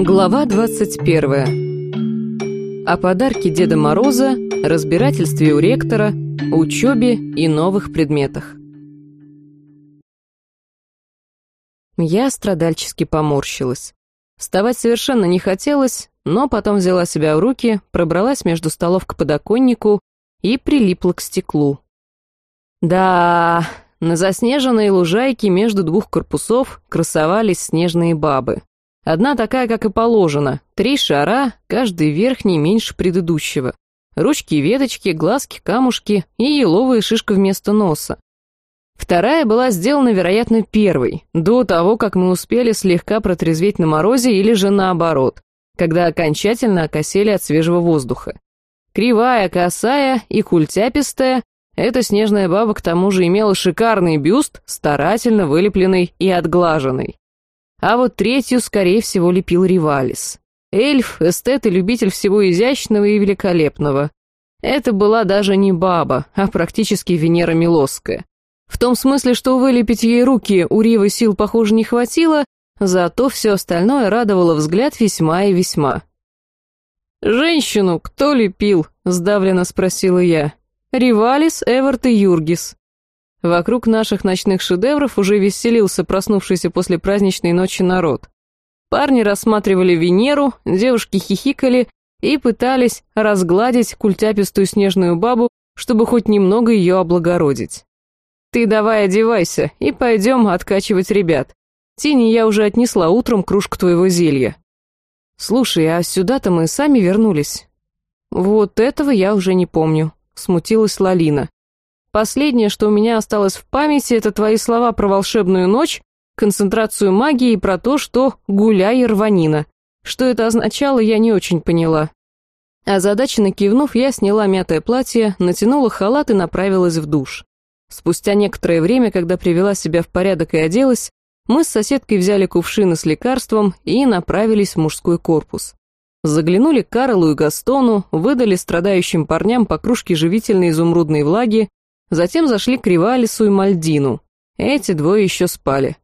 Глава 21. О подарке Деда Мороза, разбирательстве у ректора, учебе и новых предметах. Я страдальчески поморщилась. Вставать совершенно не хотелось, но потом взяла себя в руки, пробралась между столов к подоконнику и прилипла к стеклу. Да, на заснеженной лужайке между двух корпусов красовались снежные бабы. Одна такая, как и положено. Три шара, каждый верхний меньше предыдущего. Ручки, веточки, глазки, камушки и еловая шишка вместо носа. Вторая была сделана, вероятно, первой, до того, как мы успели слегка протрезветь на морозе или же наоборот, когда окончательно окосели от свежего воздуха. Кривая, косая и культяпистая, эта снежная баба к тому же имела шикарный бюст, старательно вылепленный и отглаженный. А вот третью, скорее всего, лепил Ривалис. Эльф, эстет и любитель всего изящного и великолепного. Это была даже не баба, а практически Венера Милосская. В том смысле, что вылепить ей руки у Ривы сил, похоже, не хватило, зато все остальное радовало взгляд весьма и весьма. «Женщину кто лепил?» — сдавленно спросила я. «Ривалис, Эверт и Юргис». Вокруг наших ночных шедевров уже веселился проснувшийся после праздничной ночи народ. Парни рассматривали Венеру, девушки хихикали и пытались разгладить культяпистую снежную бабу, чтобы хоть немного ее облагородить. «Ты давай одевайся и пойдем откачивать ребят. Тине я уже отнесла утром кружку твоего зелья». «Слушай, а сюда-то мы сами вернулись?» «Вот этого я уже не помню», — смутилась Лалина. Последнее, что у меня осталось в памяти, это твои слова про волшебную ночь, концентрацию магии и про то, что гуляй рванина. Что это означало, я не очень поняла. Озадаченно кивнув, я сняла мятое платье, натянула халат и направилась в душ. Спустя некоторое время, когда привела себя в порядок и оделась, мы с соседкой взяли кувшины с лекарством и направились в мужской корпус. Заглянули к Карлу и Гастону, выдали страдающим парням по кружке живительной изумрудной влаги, Затем зашли к Ривалису и Мальдину. Эти двое еще спали.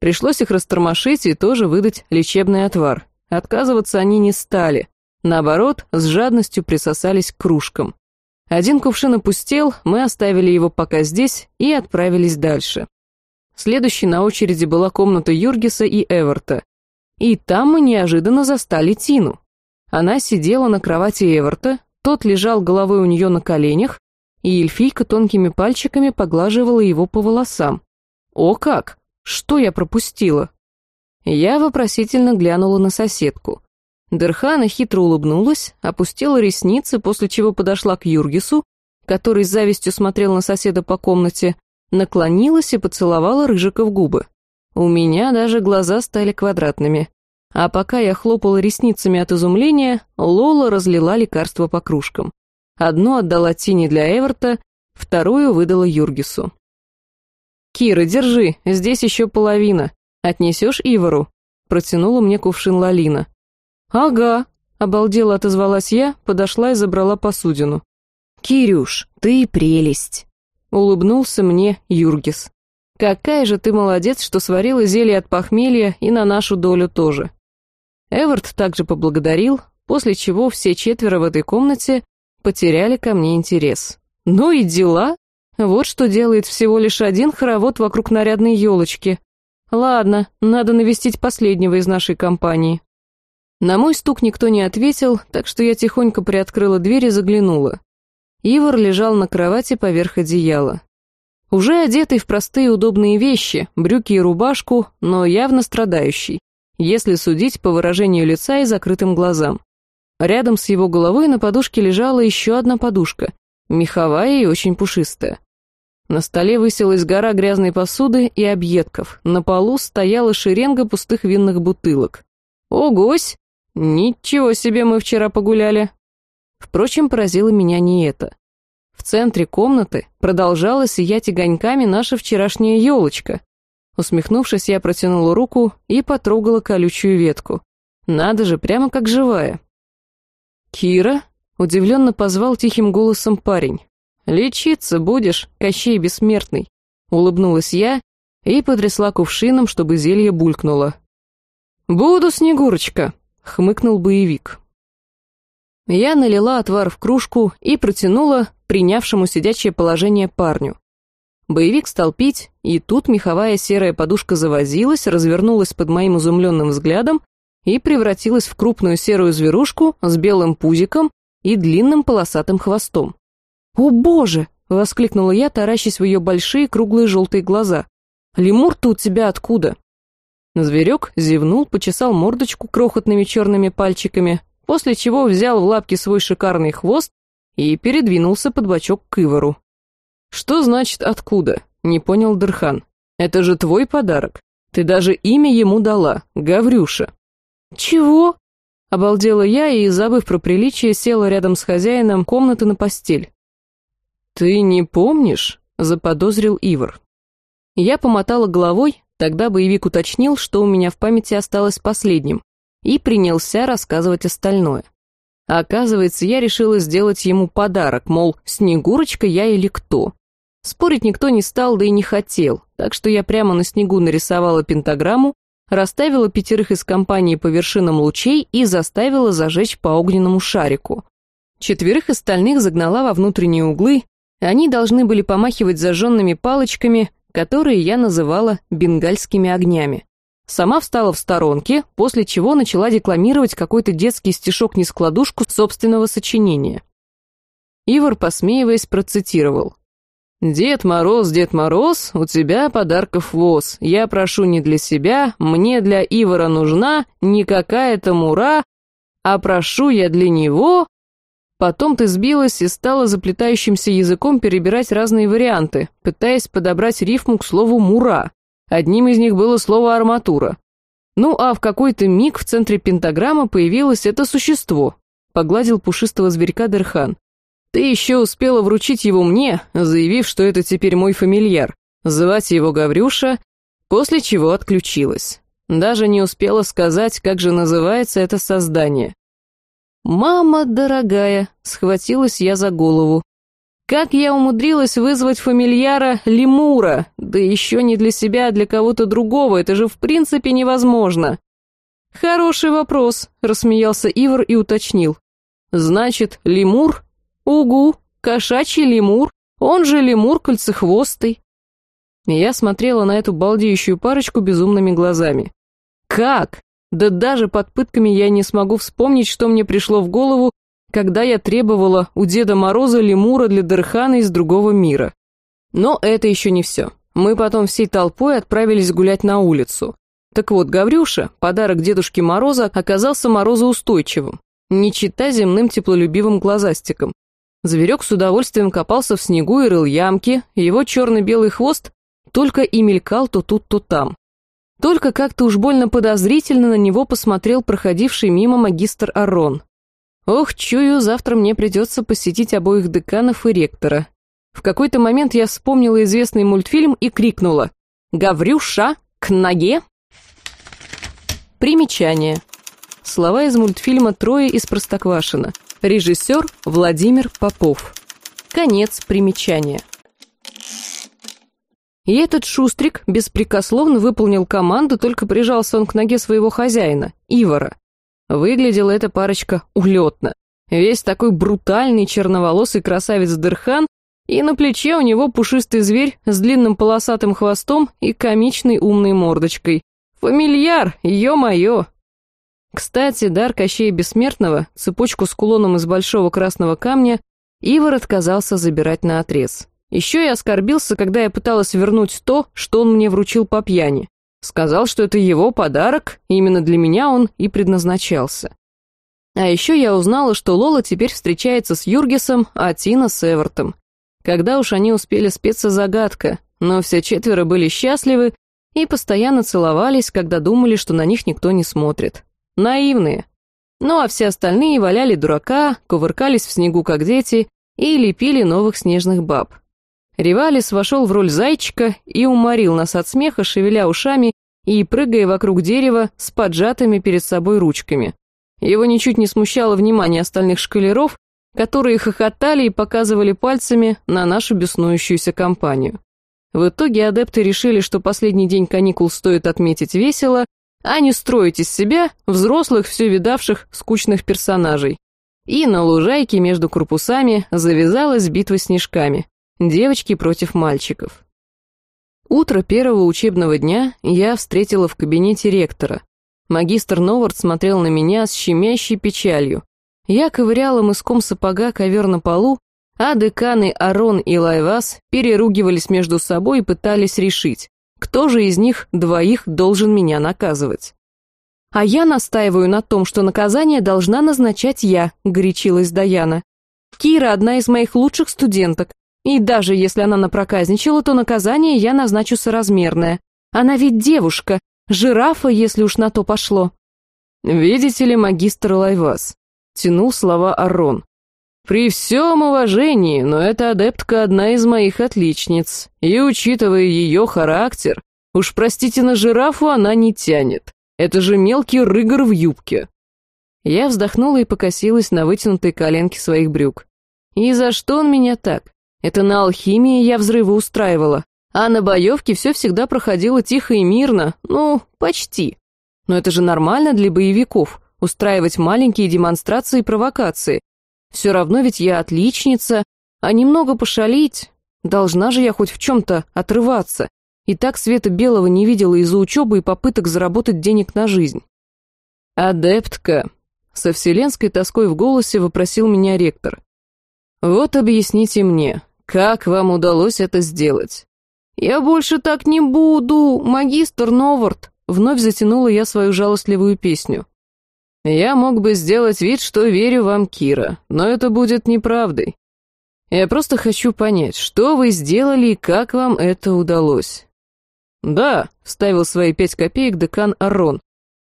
Пришлось их растормошить и тоже выдать лечебный отвар. Отказываться они не стали. Наоборот, с жадностью присосались к кружкам. Один кувшин опустел, мы оставили его пока здесь и отправились дальше. Следующей на очереди была комната Юргиса и Эверта. И там мы неожиданно застали Тину. Она сидела на кровати Эверта, тот лежал головой у нее на коленях, и эльфийка тонкими пальчиками поглаживала его по волосам. «О как! Что я пропустила?» Я вопросительно глянула на соседку. Дерхана хитро улыбнулась, опустила ресницы, после чего подошла к Юргису, который с завистью смотрел на соседа по комнате, наклонилась и поцеловала Рыжика в губы. У меня даже глаза стали квадратными. А пока я хлопала ресницами от изумления, Лола разлила лекарство по кружкам. Одну отдала Тине для Эверта, вторую выдала Юргису. «Кира, держи, здесь еще половина. Отнесешь Ивару?» Протянула мне кувшин Лалина. «Ага», — обалдела отозвалась я, подошла и забрала посудину. «Кирюш, ты прелесть!» — улыбнулся мне Юргис. «Какая же ты молодец, что сварила зелье от похмелья и на нашу долю тоже». Эверт также поблагодарил, после чего все четверо в этой комнате потеряли ко мне интерес. Ну и дела. Вот что делает всего лишь один хоровод вокруг нарядной елочки. Ладно, надо навестить последнего из нашей компании. На мой стук никто не ответил, так что я тихонько приоткрыла дверь и заглянула. Ивар лежал на кровати поверх одеяла. Уже одетый в простые удобные вещи, брюки и рубашку, но явно страдающий, если судить по выражению лица и закрытым глазам. Рядом с его головой на подушке лежала еще одна подушка, меховая и очень пушистая. На столе высилась гора грязной посуды и объедков, на полу стояла шеренга пустых винных бутылок. «Огось! Ничего себе мы вчера погуляли!» Впрочем, поразило меня не это. В центре комнаты продолжала сиять огоньками наша вчерашняя елочка. Усмехнувшись, я протянула руку и потрогала колючую ветку. Надо же, прямо как живая. «Кира?» — удивленно позвал тихим голосом парень. «Лечиться будешь, Кощей Бессмертный!» — улыбнулась я и потрясла кувшином, чтобы зелье булькнуло. «Буду, Снегурочка!» — хмыкнул боевик. Я налила отвар в кружку и протянула принявшему сидячее положение парню. Боевик стал пить, и тут меховая серая подушка завозилась, развернулась под моим изумленным взглядом и превратилась в крупную серую зверушку с белым пузиком и длинным полосатым хвостом. «О боже!» — воскликнула я, таращась в ее большие круглые желтые глаза. «Лемур-то у тебя откуда?» Зверек зевнул, почесал мордочку крохотными черными пальчиками, после чего взял в лапки свой шикарный хвост и передвинулся под бочок к Ивару. «Что значит откуда?» — не понял Дырхан. «Это же твой подарок. Ты даже имя ему дала, Гаврюша». «Чего?» — обалдела я и, забыв про приличие, села рядом с хозяином комнаты на постель. «Ты не помнишь?» — заподозрил Ивар. Я помотала головой, тогда боевик уточнил, что у меня в памяти осталось последним, и принялся рассказывать остальное. Оказывается, я решила сделать ему подарок, мол, Снегурочка я или кто. Спорить никто не стал, да и не хотел, так что я прямо на снегу нарисовала пентаграмму, расставила пятерых из компании по вершинам лучей и заставила зажечь по огненному шарику. Четверых остальных загнала во внутренние углы, они должны были помахивать зажженными палочками, которые я называла бенгальскими огнями. Сама встала в сторонке, после чего начала декламировать какой-то детский стишок-нескладушку собственного сочинения. Ивар, посмеиваясь, процитировал. «Дед Мороз, Дед Мороз, у тебя подарков воз. Я прошу не для себя, мне для Ивара нужна не какая-то мура, а прошу я для него...» Потом ты сбилась и стала заплетающимся языком перебирать разные варианты, пытаясь подобрать рифму к слову «мура». Одним из них было слово «арматура». Ну а в какой-то миг в центре пентаграммы появилось это существо. Погладил пушистого зверька Дерхан. Ты еще успела вручить его мне, заявив, что это теперь мой фамильяр, звать его Гаврюша, после чего отключилась. Даже не успела сказать, как же называется это создание. «Мама дорогая», — схватилась я за голову. «Как я умудрилась вызвать фамильяра лемура? Да еще не для себя, а для кого-то другого, это же в принципе невозможно». «Хороший вопрос», — рассмеялся Ивар и уточнил. «Значит, лемур «Угу, кошачий лемур, он же лемур кольцехвостый». Я смотрела на эту балдеющую парочку безумными глазами. «Как? Да даже под пытками я не смогу вспомнить, что мне пришло в голову, когда я требовала у Деда Мороза лемура для Дерхана из другого мира. Но это еще не все. Мы потом всей толпой отправились гулять на улицу. Так вот, Гаврюша, подарок Дедушке Мороза, оказался морозоустойчивым, не чита земным теплолюбивым глазастиком. Зверек с удовольствием копался в снегу и рыл ямки, его черно-белый хвост только и мелькал то тут, то там. Только как-то уж больно подозрительно на него посмотрел проходивший мимо магистр Арон. Ох, чую, завтра мне придется посетить обоих деканов и ректора. В какой-то момент я вспомнила известный мультфильм и крикнула «Гаврюша, к ноге!» Примечание. Слова из мультфильма «Трое из Простоквашино». Режиссер Владимир Попов. Конец примечания. И этот шустрик беспрекословно выполнил команду, только прижался он к ноге своего хозяина, Ивара. Выглядела эта парочка улетно. Весь такой брутальный черноволосый красавец Дырхан, и на плече у него пушистый зверь с длинным полосатым хвостом и комичной умной мордочкой. Фамильяр, ё-моё! Кстати, дар Кощея Бессмертного, цепочку с кулоном из большого красного камня, Ивар отказался забирать на отрез. Еще и оскорбился, когда я пыталась вернуть то, что он мне вручил по пьяни. Сказал, что это его подарок, именно для меня он и предназначался. А еще я узнала, что Лола теперь встречается с Юргисом, а Тина с Эвертом. Когда уж они успели спеться загадка, но все четверо были счастливы и постоянно целовались, когда думали, что на них никто не смотрит. Наивные. Ну а все остальные валяли дурака, кувыркались в снегу, как дети, и лепили новых снежных баб. Ревалис вошел в роль зайчика и уморил нас от смеха, шевеля ушами и прыгая вокруг дерева с поджатыми перед собой ручками. Его ничуть не смущало внимание остальных шкалеров, которые хохотали и показывали пальцами на нашу беснующуюся компанию. В итоге адепты решили, что последний день каникул стоит отметить весело, а не строить из себя взрослых, все видавших, скучных персонажей. И на лужайке между корпусами завязалась битва снежками. Девочки против мальчиков. Утро первого учебного дня я встретила в кабинете ректора. Магистр Новард смотрел на меня с щемящей печалью. Я ковыряла мыском сапога ковер на полу, а деканы Арон и Лайвас переругивались между собой и пытались решить, кто же из них двоих должен меня наказывать. «А я настаиваю на том, что наказание должна назначать я», — горячилась Даяна. «Кира одна из моих лучших студенток, и даже если она напроказничала, то наказание я назначу соразмерное. Она ведь девушка, жирафа, если уж на то пошло». «Видите ли, магистр Лайвас?» — тянул слова Арон. «При всем уважении, но эта адептка одна из моих отличниц, и, учитывая ее характер, уж простите, на жирафу она не тянет. Это же мелкий рыгор в юбке». Я вздохнула и покосилась на вытянутые коленки своих брюк. «И за что он меня так? Это на алхимии я взрывы устраивала, а на боевке все всегда проходило тихо и мирно, ну, почти. Но это же нормально для боевиков, устраивать маленькие демонстрации и провокации. Все равно ведь я отличница, а немного пошалить, должна же я хоть в чем-то отрываться. И так света белого не видела из-за учебы и попыток заработать денег на жизнь. «Адептка», — со вселенской тоской в голосе вопросил меня ректор. «Вот объясните мне, как вам удалось это сделать?» «Я больше так не буду, магистр Новард», — вновь затянула я свою жалостливую песню. Я мог бы сделать вид, что верю вам, Кира, но это будет неправдой. Я просто хочу понять, что вы сделали и как вам это удалось. Да, вставил свои пять копеек декан Арон.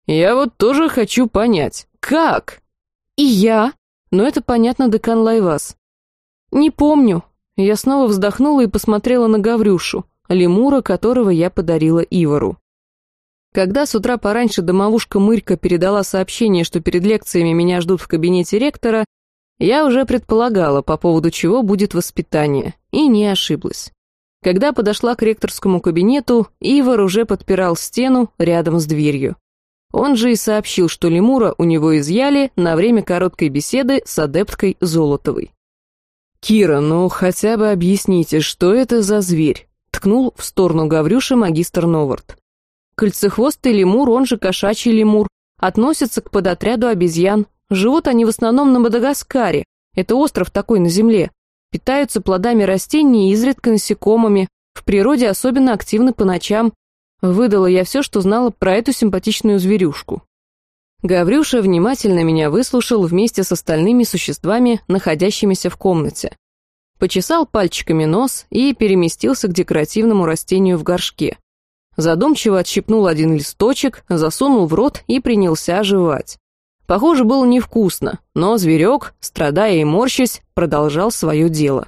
Я вот тоже хочу понять, как? И я, но это понятно декан Лайвас. Не помню. Я снова вздохнула и посмотрела на Гаврюшу, лемура которого я подарила Ивару. Когда с утра пораньше домовушка Мырька передала сообщение, что перед лекциями меня ждут в кабинете ректора, я уже предполагала, по поводу чего будет воспитание, и не ошиблась. Когда подошла к ректорскому кабинету, Ивар уже подпирал стену рядом с дверью. Он же и сообщил, что лемура у него изъяли на время короткой беседы с адепткой Золотовой. «Кира, ну хотя бы объясните, что это за зверь?» — ткнул в сторону Гаврюши магистр Новард. Кольцехвостый лемур, он же кошачий лемур, относится к подотряду обезьян. Живут они в основном на Мадагаскаре, это остров такой на земле. Питаются плодами растений и изредка насекомыми, в природе особенно активны по ночам. Выдала я все, что знала про эту симпатичную зверюшку. Гаврюша внимательно меня выслушал вместе с остальными существами, находящимися в комнате. Почесал пальчиками нос и переместился к декоративному растению в горшке. Задумчиво отщипнул один листочек, засунул в рот и принялся оживать. Похоже, было невкусно, но зверек, страдая и морщась, продолжал свое дело.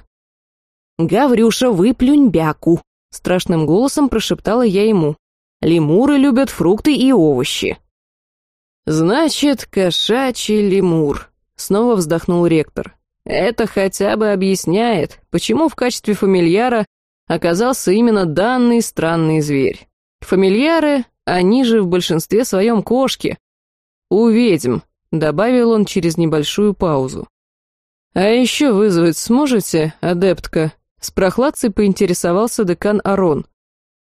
«Гаврюша, выплюнь бяку!» — страшным голосом прошептала я ему. «Лемуры любят фрукты и овощи». «Значит, кошачий лемур», — снова вздохнул ректор. «Это хотя бы объясняет, почему в качестве фамильяра оказался именно данный странный зверь. Фамильяры, они же в большинстве своем кошки. У добавил он через небольшую паузу. А еще вызвать сможете, адептка? С прохладцей поинтересовался декан Арон.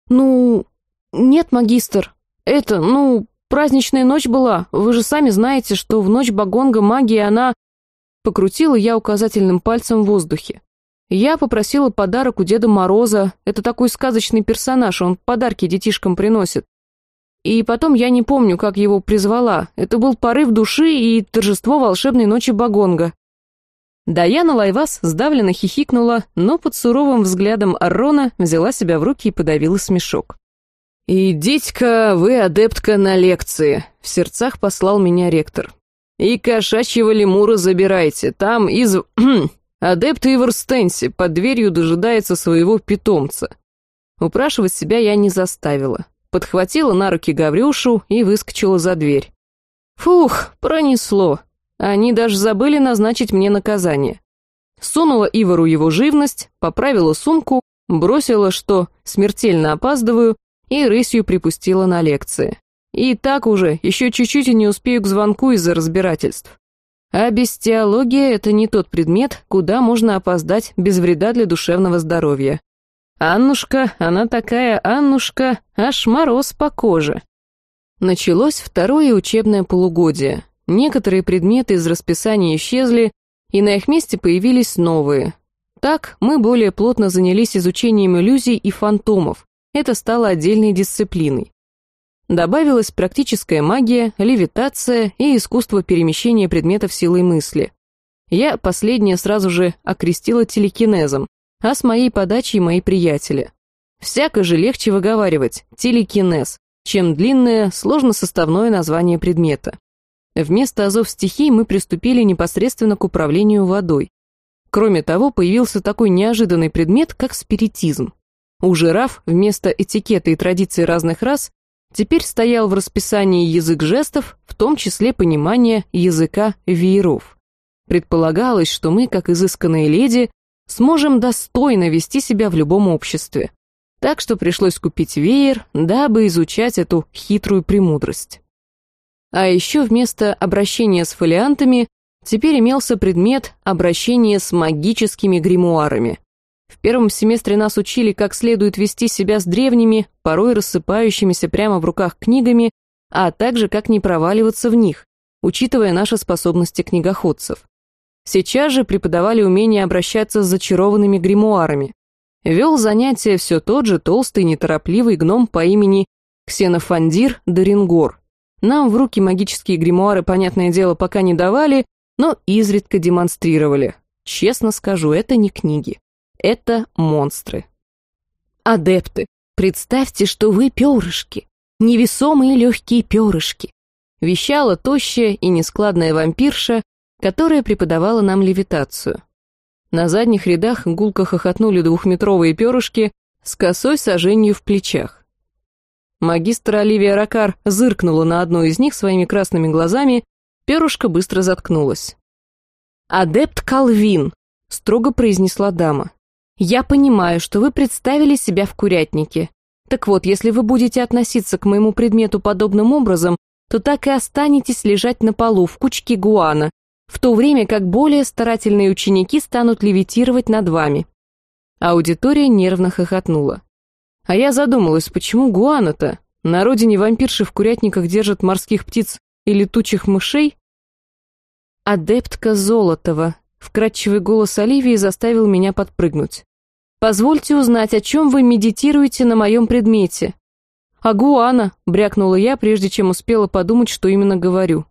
Ну, нет, магистр. Это, ну, праздничная ночь была. Вы же сами знаете, что в ночь Багонга магия, она... Покрутила я указательным пальцем в воздухе. Я попросила подарок у Деда Мороза. Это такой сказочный персонаж, он подарки детишкам приносит. И потом я не помню, как его призвала. Это был порыв души и торжество волшебной ночи Багонга. Даяна Лайвас сдавленно хихикнула, но под суровым взглядом Аррона взяла себя в руки и подавила смешок. «Идите-ка вы, адептка, на лекции», — в сердцах послал меня ректор. «И кошачьего лемура забирайте, там из... Адепт Ивар Стенси под дверью дожидается своего питомца. Упрашивать себя я не заставила. Подхватила на руки Гаврюшу и выскочила за дверь. Фух, пронесло. Они даже забыли назначить мне наказание. Сунула Ивару его живность, поправила сумку, бросила, что смертельно опаздываю, и рысью припустила на лекции. И так уже, еще чуть-чуть и не успею к звонку из-за разбирательств. А бестиология — это не тот предмет, куда можно опоздать без вреда для душевного здоровья. Аннушка, она такая Аннушка, аж мороз по коже. Началось второе учебное полугодие. Некоторые предметы из расписания исчезли, и на их месте появились новые. Так мы более плотно занялись изучением иллюзий и фантомов. Это стало отдельной дисциплиной. Добавилась практическая магия, левитация и искусство перемещения предметов силой мысли. Я последнее сразу же окрестила телекинезом, а с моей подачей мои приятели. Всяко же легче выговаривать «телекинез», чем длинное, сложно составное название предмета. Вместо азов стихий мы приступили непосредственно к управлению водой. Кроме того, появился такой неожиданный предмет, как спиритизм. У жираф вместо этикета и традиций разных рас Теперь стоял в расписании язык жестов, в том числе понимание языка вееров. Предполагалось, что мы, как изысканные леди, сможем достойно вести себя в любом обществе. Так что пришлось купить веер, дабы изучать эту хитрую премудрость. А еще вместо обращения с фолиантами теперь имелся предмет обращения с магическими гримуарами. В первом семестре нас учили, как следует вести себя с древними, порой рассыпающимися прямо в руках книгами, а также как не проваливаться в них, учитывая наши способности книгоходцев. Сейчас же преподавали умение обращаться с зачарованными гримуарами. Вел занятия все тот же толстый неторопливый гном по имени Ксенофандир Дорингор. Нам в руки магические гримуары, понятное дело, пока не давали, но изредка демонстрировали. Честно скажу, это не книги. Это монстры. Адепты, представьте, что вы перышки, невесомые легкие перышки. Вещала тощая и нескладная вампирша, которая преподавала нам левитацию. На задних рядах гулко хохотнули двухметровые перышки с косой соженью в плечах. Магистр Оливия Ракар зыркнула на одну из них своими красными глазами, перышко быстро заткнулось. «Адепт Калвин», — строго произнесла дама. Я понимаю, что вы представили себя в курятнике. Так вот, если вы будете относиться к моему предмету подобным образом, то так и останетесь лежать на полу в кучке гуана, в то время как более старательные ученики станут левитировать над вами. Аудитория нервно хохотнула. А я задумалась, почему гуана-то? На родине вампирши в курятниках держат морских птиц и летучих мышей? Адептка Золотова. Вкрадчивый голос Оливии заставил меня подпрыгнуть. Позвольте узнать, о чем вы медитируете на моем предмете». «Агуана», — брякнула я, прежде чем успела подумать, что именно говорю.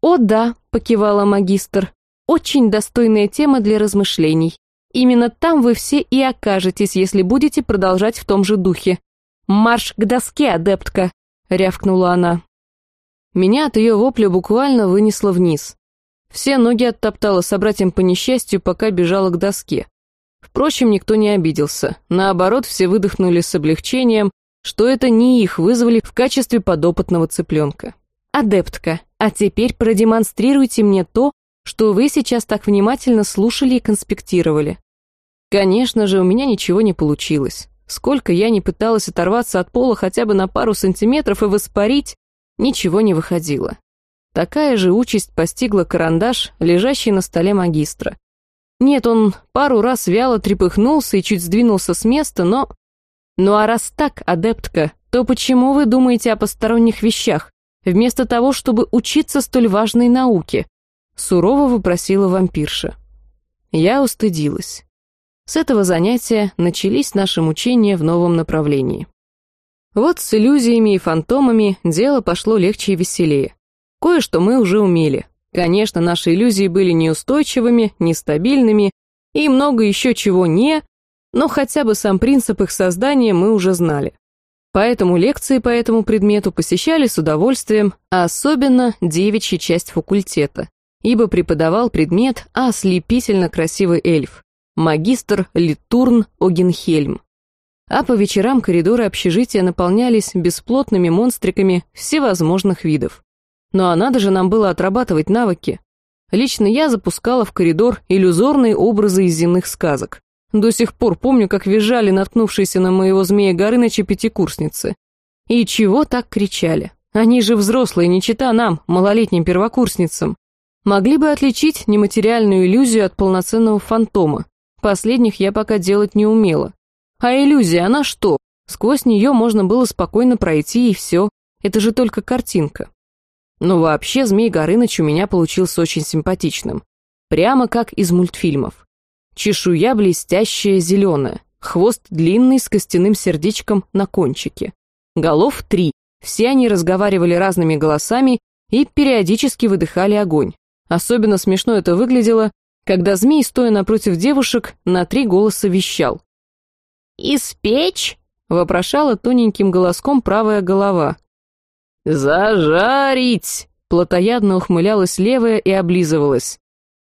«О да», — покивала магистр, — «очень достойная тема для размышлений. Именно там вы все и окажетесь, если будете продолжать в том же духе. Марш к доске, адептка», — рявкнула она. Меня от ее вопля буквально вынесло вниз. Все ноги оттоптала собратьям по несчастью, пока бежала к доске. Впрочем, никто не обиделся. Наоборот, все выдохнули с облегчением, что это не их вызвали в качестве подопытного цыпленка. «Адептка, а теперь продемонстрируйте мне то, что вы сейчас так внимательно слушали и конспектировали». Конечно же, у меня ничего не получилось. Сколько я не пыталась оторваться от пола хотя бы на пару сантиметров и воспарить, ничего не выходило. Такая же участь постигла карандаш, лежащий на столе магистра. Нет, он пару раз вяло трепыхнулся и чуть сдвинулся с места, но... Ну а раз так, адептка, то почему вы думаете о посторонних вещах, вместо того, чтобы учиться столь важной науке? Сурово вопросила вампирша. Я устыдилась. С этого занятия начались наши мучения в новом направлении. Вот с иллюзиями и фантомами дело пошло легче и веселее. Кое-что мы уже умели. Конечно, наши иллюзии были неустойчивыми, нестабильными и много еще чего не, но хотя бы сам принцип их создания мы уже знали. Поэтому лекции по этому предмету посещали с удовольствием, а особенно девичья часть факультета, ибо преподавал предмет ослепительно красивый эльф, магистр Литурн Огенхельм. А по вечерам коридоры общежития наполнялись бесплотными монстриками всевозможных видов. Ну а надо же нам было отрабатывать навыки. Лично я запускала в коридор иллюзорные образы из земных сказок. До сих пор помню, как визжали наткнувшиеся на моего змея Горыныча пятикурсницы. И чего так кричали? Они же взрослые, не чита нам, малолетним первокурсницам. Могли бы отличить нематериальную иллюзию от полноценного фантома. Последних я пока делать не умела. А иллюзия, она что? Сквозь нее можно было спокойно пройти, и все. Это же только картинка. Но вообще Змей Горыныч у меня получился очень симпатичным. Прямо как из мультфильмов. Чешуя блестящая зеленая, хвост длинный с костяным сердечком на кончике. Голов три, все они разговаривали разными голосами и периодически выдыхали огонь. Особенно смешно это выглядело, когда змей, стоя напротив девушек, на три голоса вещал. «Испечь?» — вопрошала тоненьким голоском правая голова. «Зажарить!» — плотоядно ухмылялась левая и облизывалась.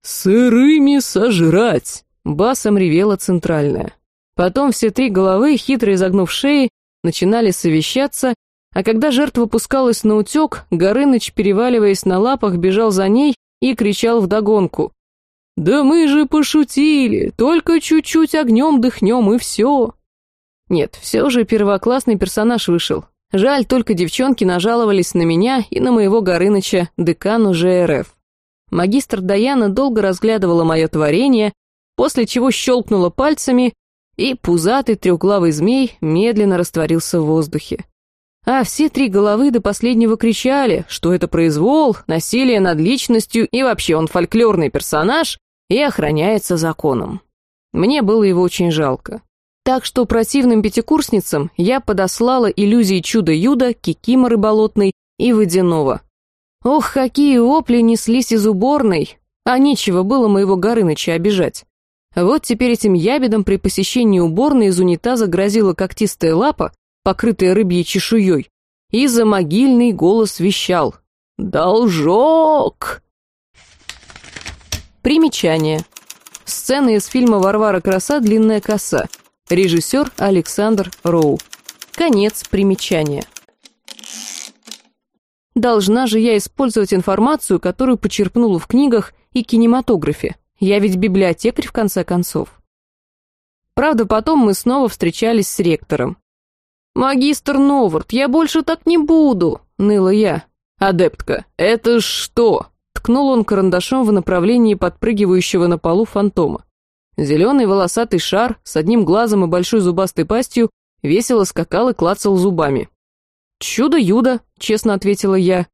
«Сырыми сожрать!» — басом ревела центральная. Потом все три головы, хитро изогнув шеи, начинали совещаться, а когда жертва пускалась на утек, Горыныч, переваливаясь на лапах, бежал за ней и кричал вдогонку. «Да мы же пошутили, только чуть-чуть огнем дыхнем и все!» Нет, все же первоклассный персонаж вышел. Жаль, только девчонки нажаловались на меня и на моего Горыныча, декану ЖРФ. Магистр Даяна долго разглядывала мое творение, после чего щелкнула пальцами, и пузатый трехглавый змей медленно растворился в воздухе. А все три головы до последнего кричали, что это произвол, насилие над личностью и вообще он фольклорный персонаж и охраняется законом. Мне было его очень жалко. Так что противным пятикурсницам я подослала иллюзии чуда-юда, кикиморы болотной и водяного. Ох, какие вопли неслись из уборной, а нечего было моего Горыныча обижать. Вот теперь этим ябедом при посещении уборной из унитаза грозила когтистая лапа, покрытая рыбьей чешуей, и за могильный голос вещал «Должок!». Примечание. Сцена из фильма «Варвара краса. Длинная коса». Режиссер Александр Роу. Конец примечания. Должна же я использовать информацию, которую почерпнула в книгах и кинематографе. Я ведь библиотекарь, в конце концов. Правда, потом мы снова встречались с ректором. «Магистр Новард, я больше так не буду», — ныла я. «Адептка, это что?» — ткнул он карандашом в направлении подпрыгивающего на полу фантома. Зеленый волосатый шар с одним глазом и большой зубастой пастью весело скакал и клацал зубами. «Чудо-юдо», — честно ответила я.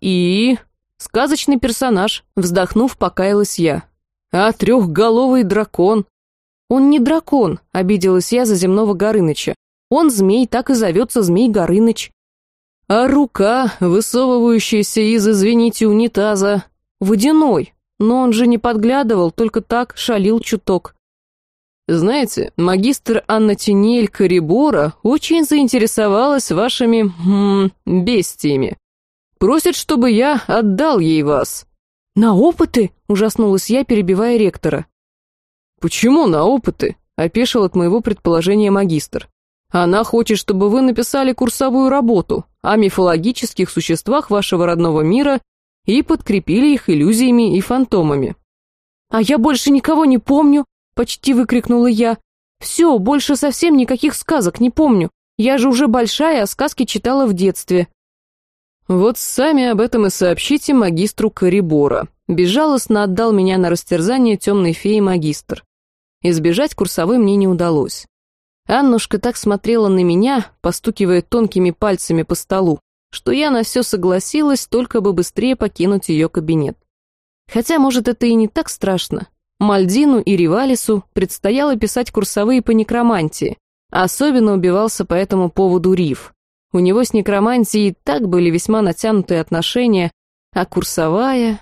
«И...» «Сказочный персонаж», — вздохнув, покаялась я. «А трехголовый дракон?» «Он не дракон», — обиделась я за земного Горыныча. «Он змей, так и зовется Змей Горыныч». «А рука, высовывающаяся из, извините, унитаза?» «Водяной», но он же не подглядывал, только так шалил чуток. Знаете, магистр Анна Тинель Корибора очень заинтересовалась вашими... М -м, бестиями. Просит, чтобы я отдал ей вас». «На опыты?» — ужаснулась я, перебивая ректора. «Почему на опыты?» — опешил от моего предположения магистр. «Она хочет, чтобы вы написали курсовую работу о мифологических существах вашего родного мира и подкрепили их иллюзиями и фантомами. «А я больше никого не помню!» — почти выкрикнула я. «Все, больше совсем никаких сказок не помню. Я же уже большая, а сказки читала в детстве». «Вот сами об этом и сообщите магистру Корибора», — безжалостно отдал меня на растерзание темной феи магистр. Избежать курсовой мне не удалось. Аннушка так смотрела на меня, постукивая тонкими пальцами по столу, что я на все согласилась, только бы быстрее покинуть ее кабинет. Хотя, может, это и не так страшно. Мальдину и Ривалису предстояло писать курсовые по некромантии, особенно убивался по этому поводу Рив. У него с некромантией так были весьма натянутые отношения, а курсовая...